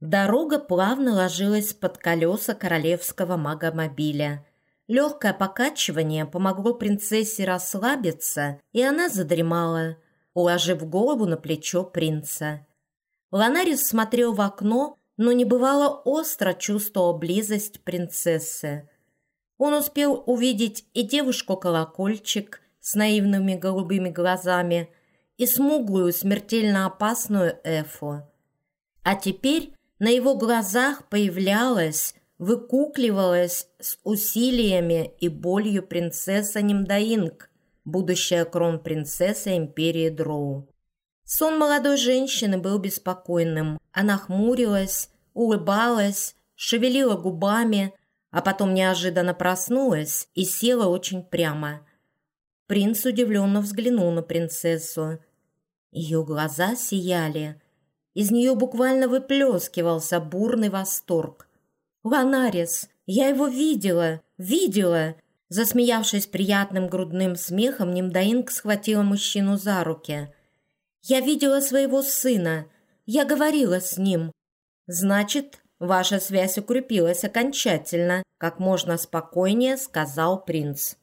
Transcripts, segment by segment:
Дорога плавно ложилась под колеса королевского магомобиля. Легкое покачивание помогло принцессе расслабиться, и она задремала, уложив голову на плечо принца. Ланарис смотрел в окно, но не бывало остро чувствовал близость принцессы. Он успел увидеть и девушку-колокольчик с наивными голубыми глазами, и смуглую, смертельно опасную Эфу. А теперь на его глазах появлялась выкукливалась с усилиями и болью принцесса Нимдаинг, будущая кронпринцесса империи Дроу. Сон молодой женщины был беспокойным. Она хмурилась, улыбалась, шевелила губами, а потом неожиданно проснулась и села очень прямо. Принц удивленно взглянул на принцессу. Ее глаза сияли. Из нее буквально выплескивался бурный восторг. «Ланарис! Я его видела! Видела!» Засмеявшись приятным грудным смехом, Нимдаинг схватила мужчину за руки. «Я видела своего сына. Я говорила с ним. Значит, ваша связь укрепилась окончательно», как можно спокойнее сказал принц.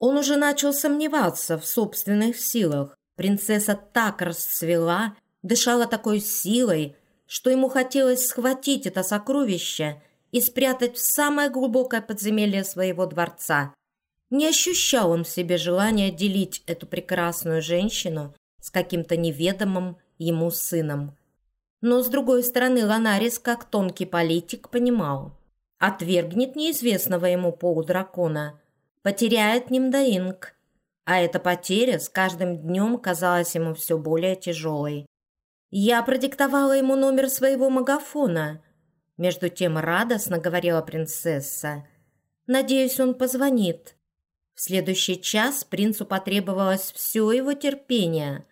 Он уже начал сомневаться в собственных силах. Принцесса так расцвела, дышала такой силой, что ему хотелось схватить это сокровище и спрятать в самое глубокое подземелье своего дворца. Не ощущал он в себе желания делить эту прекрасную женщину с каким-то неведомым ему сыном. Но, с другой стороны, Ланарис, как тонкий политик, понимал. Отвергнет неизвестного ему полудракона, потеряет Нимдаинг, а эта потеря с каждым днем казалась ему все более тяжелой. Я продиктовала ему номер своего магафона – между тем радостно говорила принцесса. «Надеюсь, он позвонит». В следующий час принцу потребовалось все его терпение.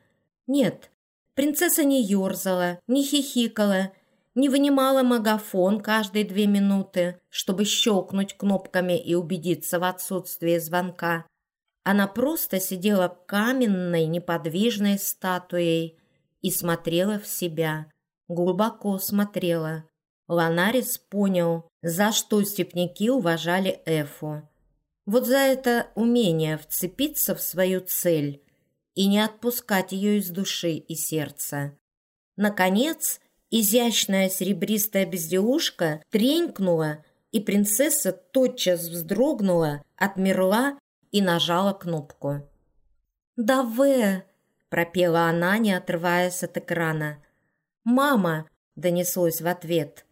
Нет, принцесса не ерзала, не хихикала, не вынимала магафон каждые две минуты, чтобы щелкнуть кнопками и убедиться в отсутствии звонка. Она просто сидела каменной неподвижной статуей и смотрела в себя, глубоко смотрела. Ланарис понял, за что степняки уважали Эфу. Вот за это умение вцепиться в свою цель и не отпускать ее из души и сердца. Наконец, изящная серебристая безделушка тренькнула, и принцесса тотчас вздрогнула, отмерла и нажала кнопку. «Да вы!» – пропела она, не отрываясь от экрана. «Мама!» – донеслось в ответ.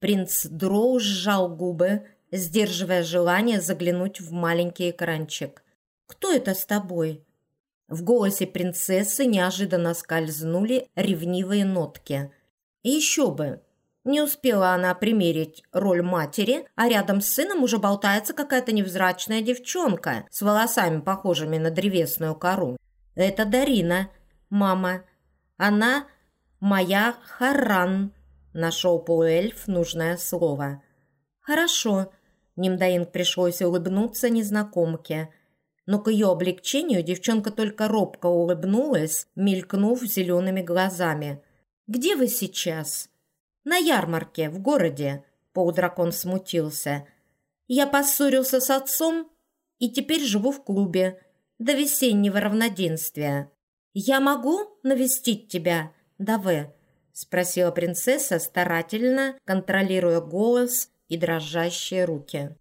Принц Дроу сжал губы, сдерживая желание заглянуть в маленький экранчик. «Кто это с тобой?» В голосе принцессы неожиданно скользнули ревнивые нотки. Еще бы! Не успела она примерить роль матери, а рядом с сыном уже болтается какая-то невзрачная девчонка с волосами, похожими на древесную кору. Это Дарина, мама. Она моя Харан, Нашел полуэльф нужное слово. «Хорошо», – Нимдаинг пришлось улыбнуться незнакомке. Но к ее облегчению девчонка только робко улыбнулась, мелькнув зелеными глазами. «Где вы сейчас?» «На ярмарке, в городе», – полудракон смутился. «Я поссорился с отцом и теперь живу в клубе до весеннего равноденствия. Я могу навестить тебя, Даве?» спросила принцесса, старательно контролируя голос и дрожащие руки.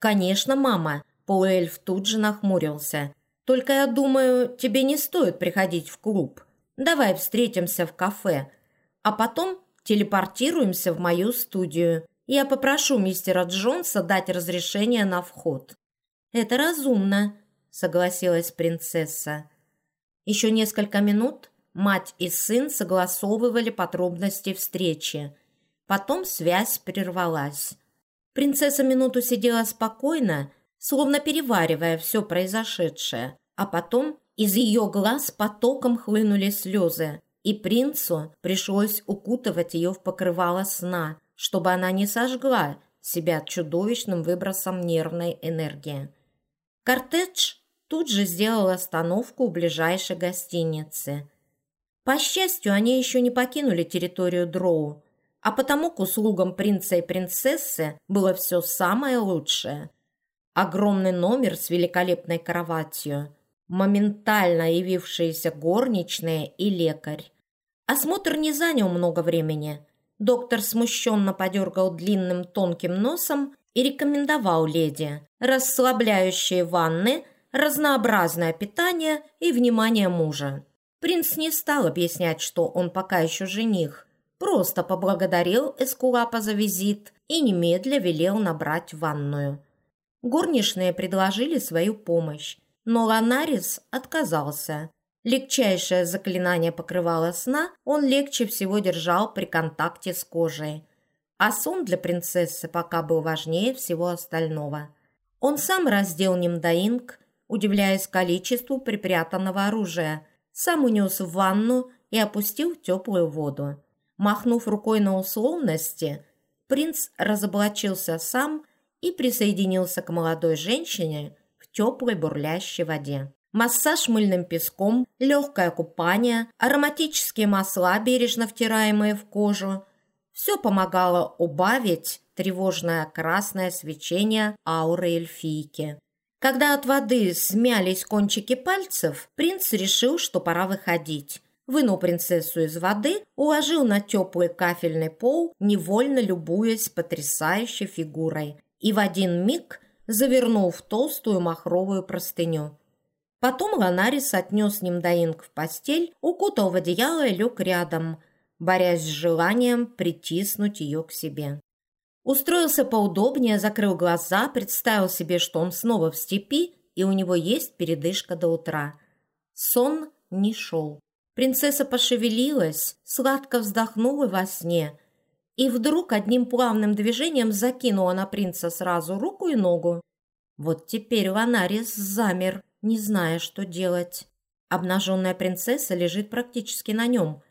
«Конечно, мама!» – полуэльф тут же нахмурился. «Только я думаю, тебе не стоит приходить в клуб. Давай встретимся в кафе, а потом телепортируемся в мою студию. Я попрошу мистера Джонса дать разрешение на вход». «Это разумно», – согласилась принцесса. Еще несколько минут Мать и сын согласовывали подробности встречи. Потом связь прервалась. Принцесса минуту сидела спокойно, словно переваривая все произошедшее, а потом из ее глаз потоком хлынули слезы, и принцу пришлось укутывать ее в покрывало сна, чтобы она не сожгла себя чудовищным выбросом нервной энергии. Кортедж тут же сделал остановку у ближайшей гостиницы – по счастью, они еще не покинули территорию Дроу, а потому к услугам принца и принцессы было все самое лучшее. Огромный номер с великолепной кроватью, моментально явившиеся горничные и лекарь. Осмотр не занял много времени. Доктор смущенно подергал длинным тонким носом и рекомендовал леди расслабляющие ванны, разнообразное питание и внимание мужа. Принц не стал объяснять, что он пока еще жених, просто поблагодарил Эскулапа за визит и немедля велел набрать ванную. Горничные предложили свою помощь, но Ланарис отказался. Легчайшее заклинание покрывало сна он легче всего держал при контакте с кожей. А сон для принцессы пока был важнее всего остального. Он сам раздел Нимдаинг, удивляясь количеству припрятанного оружия, сам унес в ванну и опустил в теплую воду. Махнув рукой на условности, принц разоблачился сам и присоединился к молодой женщине в теплой бурлящей воде массаж мыльным песком, легкое купание, ароматические масла, бережно втираемые в кожу. Все помогало убавить тревожное красное свечение ауры эльфийки. Когда от воды смялись кончики пальцев, принц решил, что пора выходить. Вынул принцессу из воды, уложил на теплый кафельный пол, невольно любуясь потрясающей фигурой, и в один миг завернул в толстую махровую простыню. Потом Ланарис отнес Нимдаинг в постель, укутал в одеяло и лег рядом, борясь с желанием притиснуть ее к себе. Устроился поудобнее, закрыл глаза, представил себе, что он снова в степи, и у него есть передышка до утра. Сон не шел. Принцесса пошевелилась, сладко вздохнула во сне и вдруг одним плавным движением закинула на принца сразу руку и ногу. Вот теперь Ланарис замер, не зная, что делать. Обнаженная принцесса лежит практически на нем,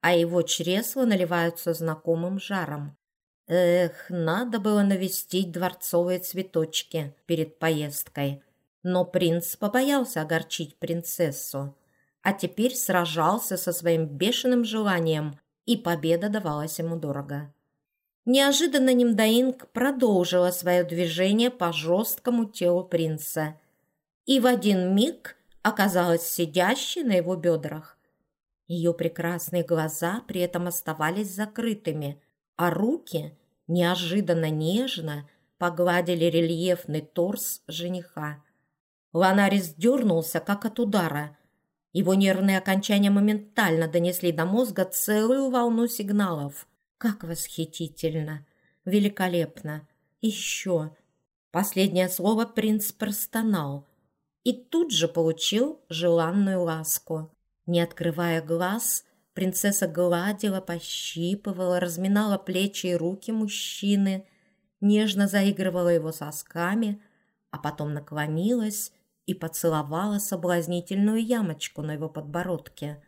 а его чресла наливаются знакомым жаром. Эх, надо было навестить дворцовые цветочки перед поездкой. Но принц побоялся огорчить принцессу, а теперь сражался со своим бешеным желанием, и победа давалась ему дорого. Неожиданно Нимдаинг продолжила свое движение по жесткому телу принца – и в один миг оказалась сидящей на его бедрах. Ее прекрасные глаза при этом оставались закрытыми, а руки неожиданно нежно погладили рельефный торс жениха. Ланарис дернулся, как от удара. Его нервные окончания моментально донесли до мозга целую волну сигналов. Как восхитительно! Великолепно! Еще! Последнее слово принц простонал – и тут же получил желанную ласку. Не открывая глаз, принцесса гладила, пощипывала, разминала плечи и руки мужчины, нежно заигрывала его сосками, а потом наклонилась и поцеловала соблазнительную ямочку на его подбородке.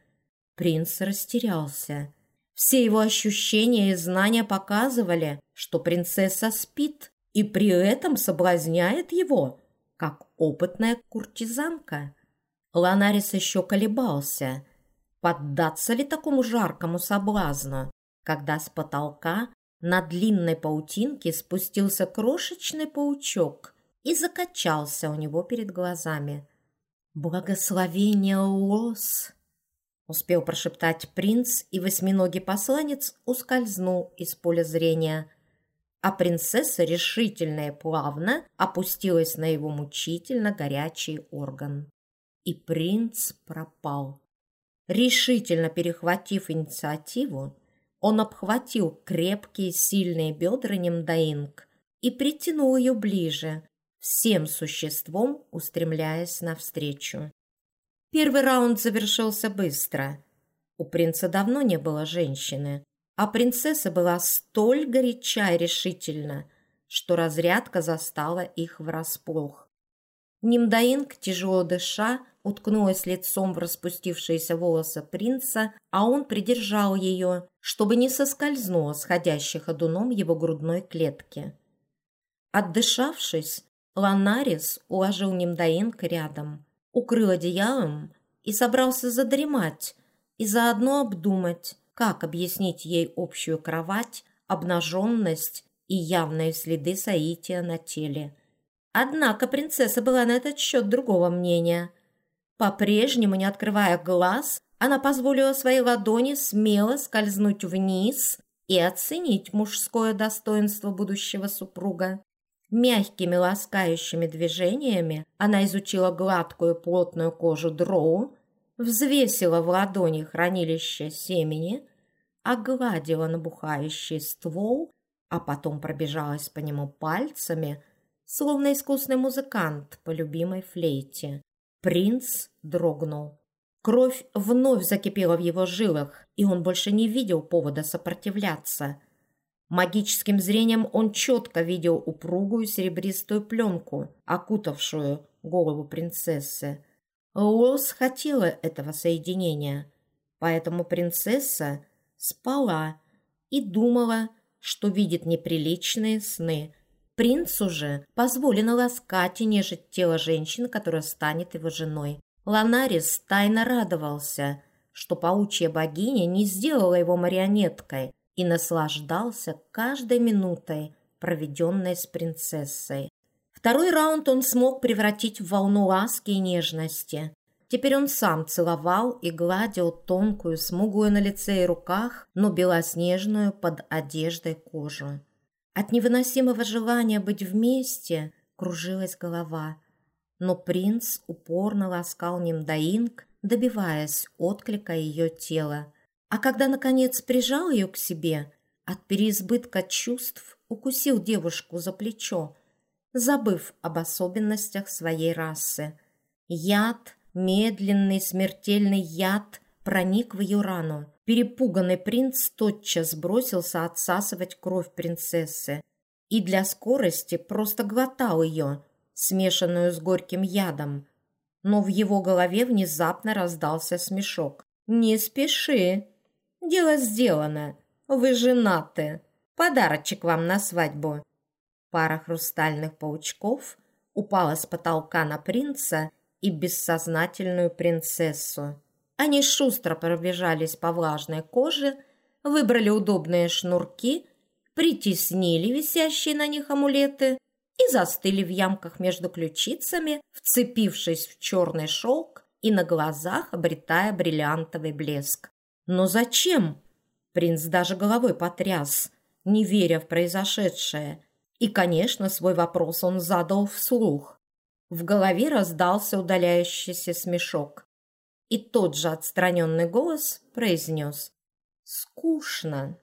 Принц растерялся. Все его ощущения и знания показывали, что принцесса спит и при этом соблазняет его – как опытная куртизанка. Ланарис еще колебался, поддаться ли такому жаркому соблазну, когда с потолка на длинной паутинке спустился крошечный паучок и закачался у него перед глазами. «Благословение Лос!» Успел прошептать принц, и восьминогий посланец ускользнул из поля зрения – а принцесса решительно и плавно опустилась на его мучительно горячий орган. И принц пропал. Решительно перехватив инициативу, он обхватил крепкие сильные бедра Немдаинг и притянул ее ближе, всем существом устремляясь навстречу. Первый раунд завершился быстро. У принца давно не было женщины, а принцесса была столь горяча и решительна, что разрядка застала их врасплох. Нимдаинг, тяжело дыша, уткнулась лицом в распустившиеся волосы принца, а он придержал ее, чтобы не соскользнула сходящих ходуном его грудной клетки. Отдышавшись, Ланарис уложил Нимдаинг рядом, укрыл одеялом и собрался задремать и заодно обдумать, Как объяснить ей общую кровать, обнаженность и явные следы соития на теле? Однако принцесса была на этот счет другого мнения. По-прежнему, не открывая глаз, она позволила своей ладони смело скользнуть вниз и оценить мужское достоинство будущего супруга. Мягкими ласкающими движениями она изучила гладкую плотную кожу дроу, взвесила в ладони хранилище семени, огладила набухающий ствол, а потом пробежалась по нему пальцами, словно искусный музыкант по любимой флейте. Принц дрогнул. Кровь вновь закипела в его жилах, и он больше не видел повода сопротивляться. Магическим зрением он четко видел упругую серебристую пленку, окутавшую голову принцессы. Лос хотела этого соединения, поэтому принцесса спала и думала, что видит неприличные сны. Принцу же позволено ласкать и нежить тело женщины, которая станет его женой. Ланарис тайно радовался, что паучья богиня не сделала его марионеткой и наслаждался каждой минутой, проведенной с принцессой. Второй раунд он смог превратить в волну ласки и нежности. Теперь он сам целовал и гладил тонкую, смуглую на лице и руках, но белоснежную под одеждой кожу. От невыносимого желания быть вместе кружилась голова – но принц упорно ласкал Нимдаинг, добиваясь отклика ее тела. А когда, наконец, прижал ее к себе, от переизбытка чувств укусил девушку за плечо, забыв об особенностях своей расы. Яд, медленный смертельный яд, проник в ее рану. Перепуганный принц тотчас бросился отсасывать кровь принцессы и для скорости просто глотал ее, смешанную с горьким ядом. Но в его голове внезапно раздался смешок. «Не спеши. Дело сделано. Вы женаты. Подарочек вам на свадьбу». Пара хрустальных паучков упала с потолка на принца и бессознательную принцессу. Они шустро пробежались по влажной коже, выбрали удобные шнурки, притеснили висящие на них амулеты и застыли в ямках между ключицами, вцепившись в черный шелк и на глазах обретая бриллиантовый блеск. Но зачем? Принц даже головой потряс, не веря в произошедшее. И, конечно, свой вопрос он задал вслух. В голове раздался удаляющийся смешок. И тот же отстраненный голос произнес «Скучно».